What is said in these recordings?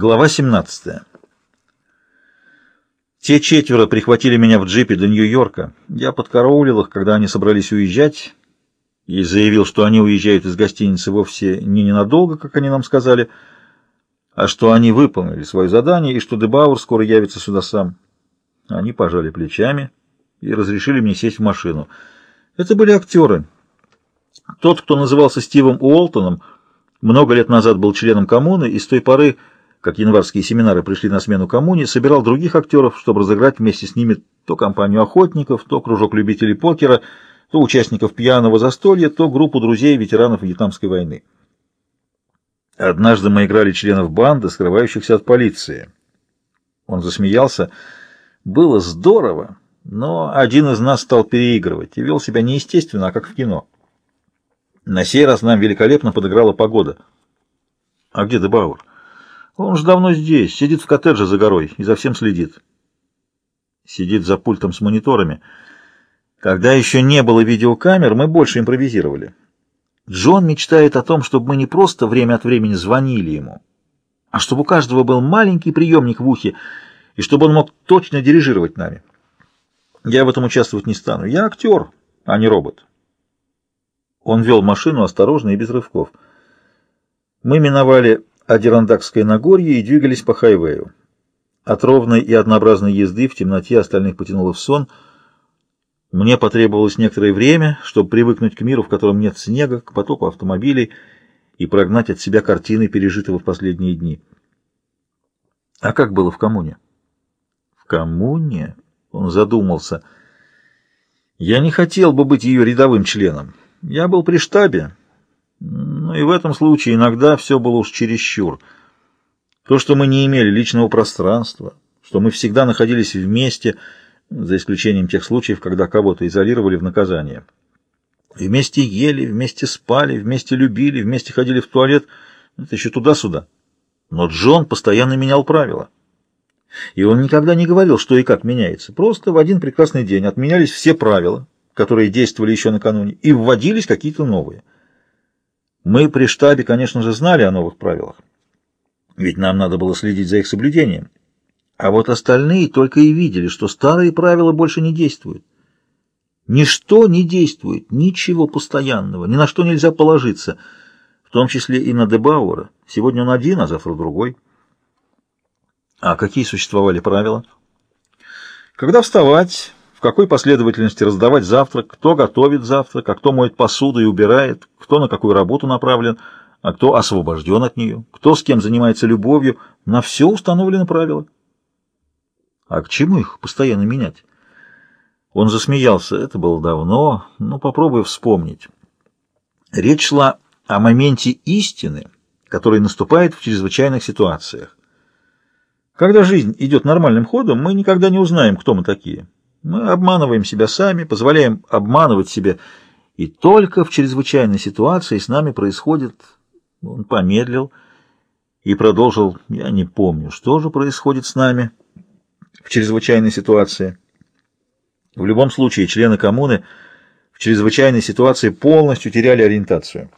Глава 17. Те четверо прихватили меня в джипе до Нью-Йорка. Я подкараулил их, когда они собрались уезжать, и заявил, что они уезжают из гостиницы вовсе не ненадолго, как они нам сказали, а что они выполнили свое задание и что Дебауэр скоро явится сюда сам. Они пожали плечами и разрешили мне сесть в машину. Это были актеры. Тот, кто назывался Стивом Уолтоном, много лет назад был членом коммуны и с той поры как январские семинары пришли на смену коммуне, собирал других актеров, чтобы разыграть вместе с ними то компанию охотников, то кружок любителей покера, то участников пьяного застолья, то группу друзей ветеранов Вьетнамской войны. Однажды мы играли членов банды, скрывающихся от полиции. Он засмеялся. Было здорово, но один из нас стал переигрывать и вел себя неестественно, а как в кино. На сей раз нам великолепно подыграла погода. А где Дебауэр? Он же давно здесь, сидит в коттедже за горой и за всем следит. Сидит за пультом с мониторами. Когда еще не было видеокамер, мы больше импровизировали. Джон мечтает о том, чтобы мы не просто время от времени звонили ему, а чтобы у каждого был маленький приемник в ухе, и чтобы он мог точно дирижировать нами. Я в этом участвовать не стану. Я актер, а не робот. Он вел машину осторожно и без рывков. Мы миновали Адирандакское Нагорье и двигались по хайвею. От ровной и однообразной езды в темноте остальных потянуло в сон. Мне потребовалось некоторое время, чтобы привыкнуть к миру, в котором нет снега, к потоку автомобилей и прогнать от себя картины, пережитого в последние дни. А как было в коммуне? В коммуне? Он задумался. Я не хотел бы быть ее рядовым членом. Я был при штабе, но и в этом случае иногда все было уж чересчур. То, что мы не имели личного пространства, что мы всегда находились вместе, за исключением тех случаев, когда кого-то изолировали в наказание. Вместе ели, вместе спали, вместе любили, вместе ходили в туалет. Это еще туда-сюда. Но Джон постоянно менял правила. И он никогда не говорил, что и как меняется. Просто в один прекрасный день отменялись все правила, которые действовали еще накануне, и вводились какие-то новые. Мы при штабе, конечно же, знали о новых правилах, ведь нам надо было следить за их соблюдением. А вот остальные только и видели, что старые правила больше не действуют. Ничто не действует, ничего постоянного, ни на что нельзя положиться, в том числе и на Дебауэра. Сегодня он один, а завтра другой. А какие существовали правила? Когда вставать, в какой последовательности раздавать завтрак, кто готовит завтрак, а кто моет посуду и убирает, кто на какую работу направлен, а кто освобожден от нее, кто с кем занимается любовью. На все установлены правила. А к чему их постоянно менять? Он засмеялся. Это было давно, но попробуй вспомнить. Речь шла о моменте истины, который наступает в чрезвычайных ситуациях. Когда жизнь идет нормальным ходом, мы никогда не узнаем, кто мы такие. Мы обманываем себя сами, позволяем обманывать себя, и только в чрезвычайной ситуации с нами происходит... Он помедлил и продолжил, я не помню, что же происходит с нами в чрезвычайной ситуации. В любом случае, члены коммуны в чрезвычайной ситуации полностью теряли ориентацию.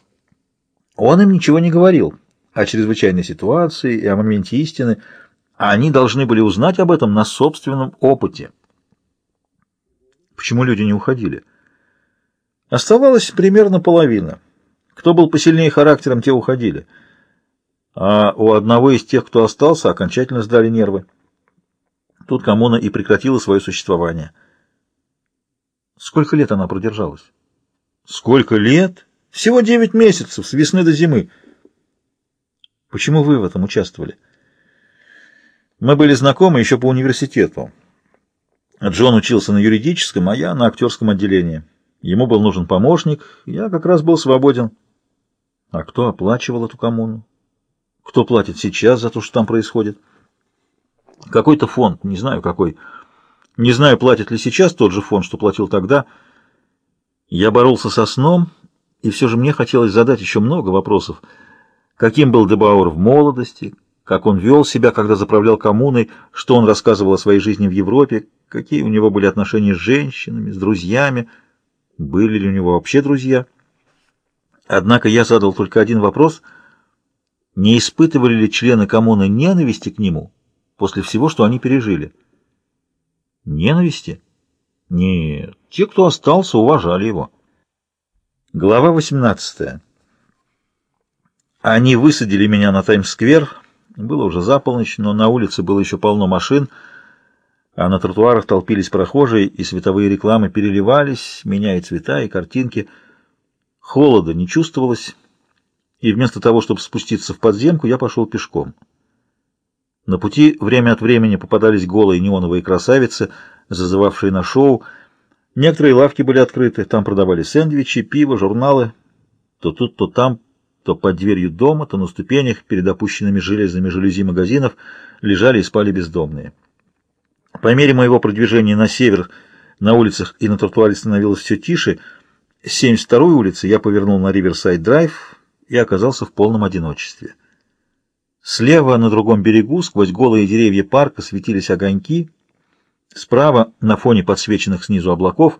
Он им ничего не говорил о чрезвычайной ситуации и о моменте истины, а они должны были узнать об этом на собственном опыте. Почему люди не уходили? Оставалось примерно половина. Кто был посильнее характером, те уходили. А у одного из тех, кто остался, окончательно сдали нервы. Тут коммуна и прекратила свое существование. Сколько лет она продержалась? Сколько лет? Всего девять месяцев, с весны до зимы. Почему вы в этом участвовали? Мы были знакомы еще по университету. Джон учился на юридическом, а я на актерском отделении. Ему был нужен помощник, я как раз был свободен. А кто оплачивал эту коммуну? Кто платит сейчас за то, что там происходит? Какой-то фонд, не знаю какой. Не знаю, платит ли сейчас тот же фонд, что платил тогда. Я боролся со сном, и все же мне хотелось задать еще много вопросов. Каким был Дебауэр в молодости, как он вел себя, когда заправлял коммуной, что он рассказывал о своей жизни в Европе, какие у него были отношения с женщинами, с друзьями, были ли у него вообще друзья. Однако я задал только один вопрос. Не испытывали ли члены коммуны ненависти к нему после всего, что они пережили? Ненависти? Нет, те, кто остался, уважали его. Глава 18. Они высадили меня на Таймс-сквер. Было уже за полночь, но на улице было еще полно машин, а на тротуарах толпились прохожие, и световые рекламы переливались, меняя цвета и картинки. Холода не чувствовалось, и вместо того, чтобы спуститься в подземку, я пошел пешком. На пути время от времени попадались голые неоновые красавицы, зазывавшие на шоу. Некоторые лавки были открыты, там продавали сэндвичи, пиво, журналы. То тут, то там, то под дверью дома, то на ступенях перед опущенными железными жалюзи магазинов лежали и спали бездомные. По мере моего продвижения на север, на улицах и на тротуаре становилось все тише. С 72-й улицы я повернул на Риверсайд-драйв и оказался в полном одиночестве. Слева, на другом берегу, сквозь голые деревья парка светились огоньки. Справа, на фоне подсвеченных снизу облаков,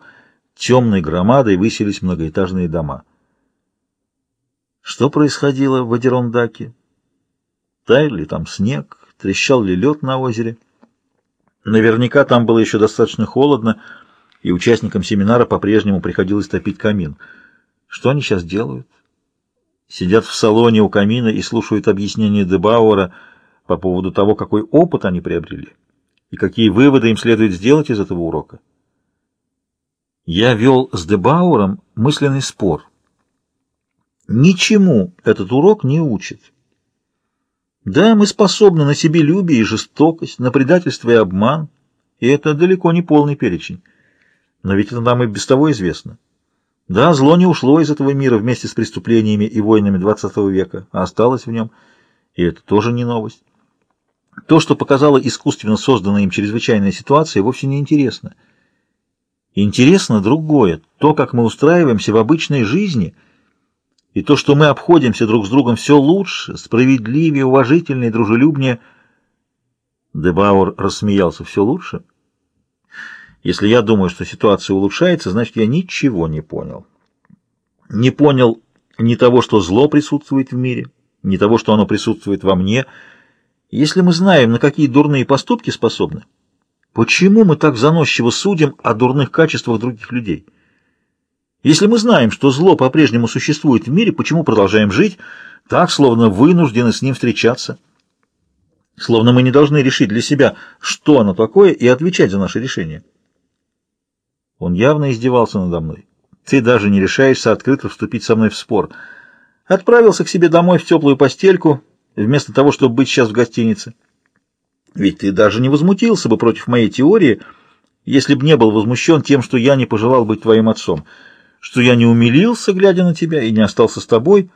темной громадой высились многоэтажные дома. Что происходило в Адерондаке? Таял ли там снег? Трещал ли лед на озере? Наверняка там было еще достаточно холодно, и участникам семинара по-прежнему приходилось топить камин. Что они сейчас делают? Сидят в салоне у камина и слушают объяснения Дебауэра по поводу того, какой опыт они приобрели и какие выводы им следует сделать из этого урока. Я вел с Дебауэром мысленный спор. Ничему этот урок не учит. Да, мы способны на себелюбие и жестокость, на предательство и обман, и это далеко не полный перечень. Но ведь это нам и без того известно. Да, зло не ушло из этого мира вместе с преступлениями и войнами XX века, а осталось в нем, и это тоже не новость. То, что показала искусственно созданная им чрезвычайная ситуация, вовсе не интересно. Интересно другое, то, как мы устраиваемся в обычной жизни – и то, что мы обходимся друг с другом все лучше, справедливее, уважительнее, дружелюбнее. Дебауэр рассмеялся все лучше. Если я думаю, что ситуация улучшается, значит, я ничего не понял. Не понял ни того, что зло присутствует в мире, ни того, что оно присутствует во мне. Если мы знаем, на какие дурные поступки способны, почему мы так заносчиво судим о дурных качествах других людей? Если мы знаем, что зло по-прежнему существует в мире, почему продолжаем жить так, словно вынуждены с ним встречаться? Словно мы не должны решить для себя, что оно такое, и отвечать за наше решение. Он явно издевался надо мной. Ты даже не решаешься открыто вступить со мной в спор. Отправился к себе домой в теплую постельку, вместо того, чтобы быть сейчас в гостинице. Ведь ты даже не возмутился бы против моей теории, если бы не был возмущен тем, что я не пожелал быть твоим отцом что я не умилился, глядя на тебя, и не остался с тобой.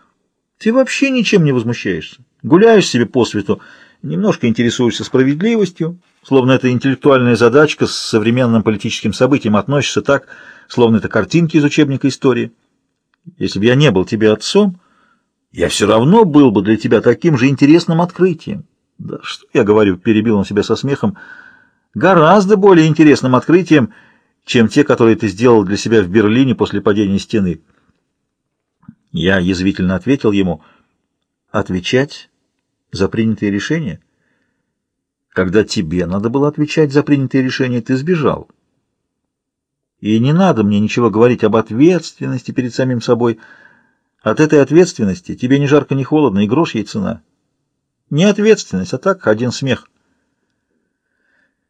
Ты вообще ничем не возмущаешься. Гуляешь себе по свету, немножко интересуешься справедливостью, словно это интеллектуальная задачка с современным политическим событием относишься так, словно это картинки из учебника истории. Если бы я не был тебе отцом, я все равно был бы для тебя таким же интересным открытием. Да что я говорю, перебил он себя со смехом, гораздо более интересным открытием, чем те, которые ты сделал для себя в Берлине после падения стены. Я язвительно ответил ему, отвечать за принятые решения? Когда тебе надо было отвечать за принятые решения, ты сбежал. И не надо мне ничего говорить об ответственности перед самим собой. От этой ответственности тебе ни жарко, ни холодно, и грош ей цена. Не ответственность, а так один смех.